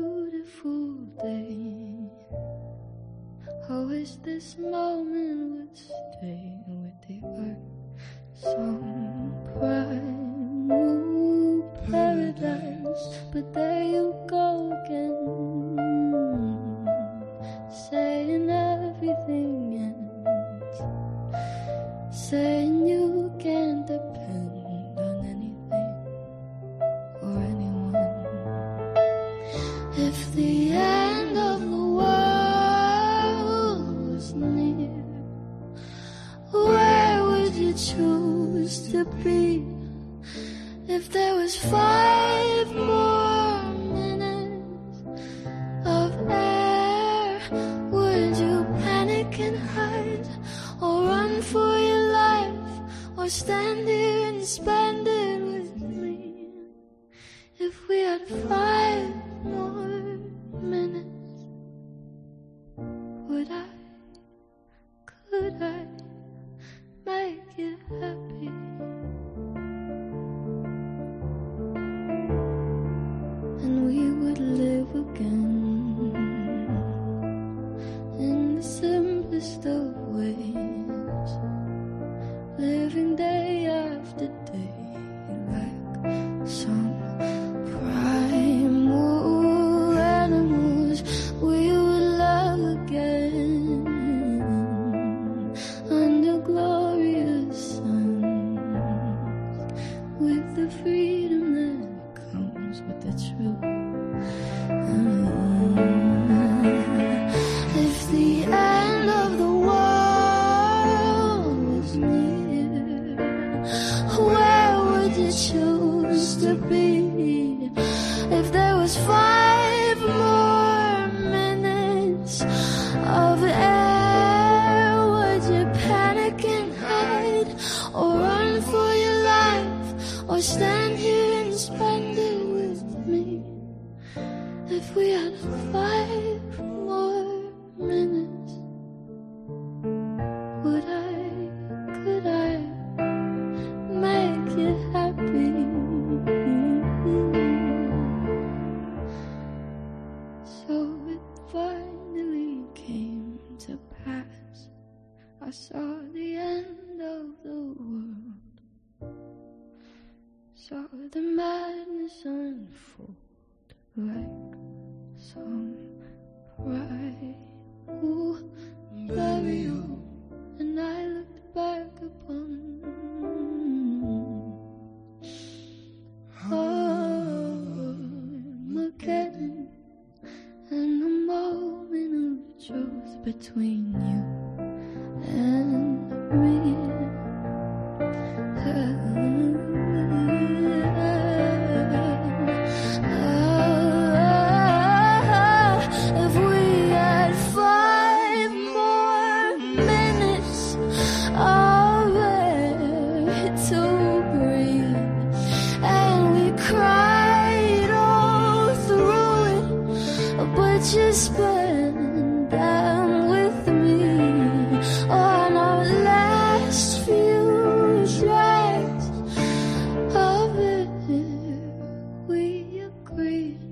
beautiful day. I wish this moment would stay with the earth. Some primal paradise, but there you go again. Say be? If there was five more minutes of air, would you panic and hide, or run for your life, or stand here and spend it with me? If we had five freedom that comes with the truth. Mm-hmm. If the end of the world was near, where would you choose to be? If there was five or stand here and spend it with me? If we had five more minutes, would I, could I make you happy? So it finally came to pass. I saw the madness unfold. Like some primal burial, and I looked back upon. Armageddon and the moment of truth between you and me. Just spend them with me on our last few of it? We agreed.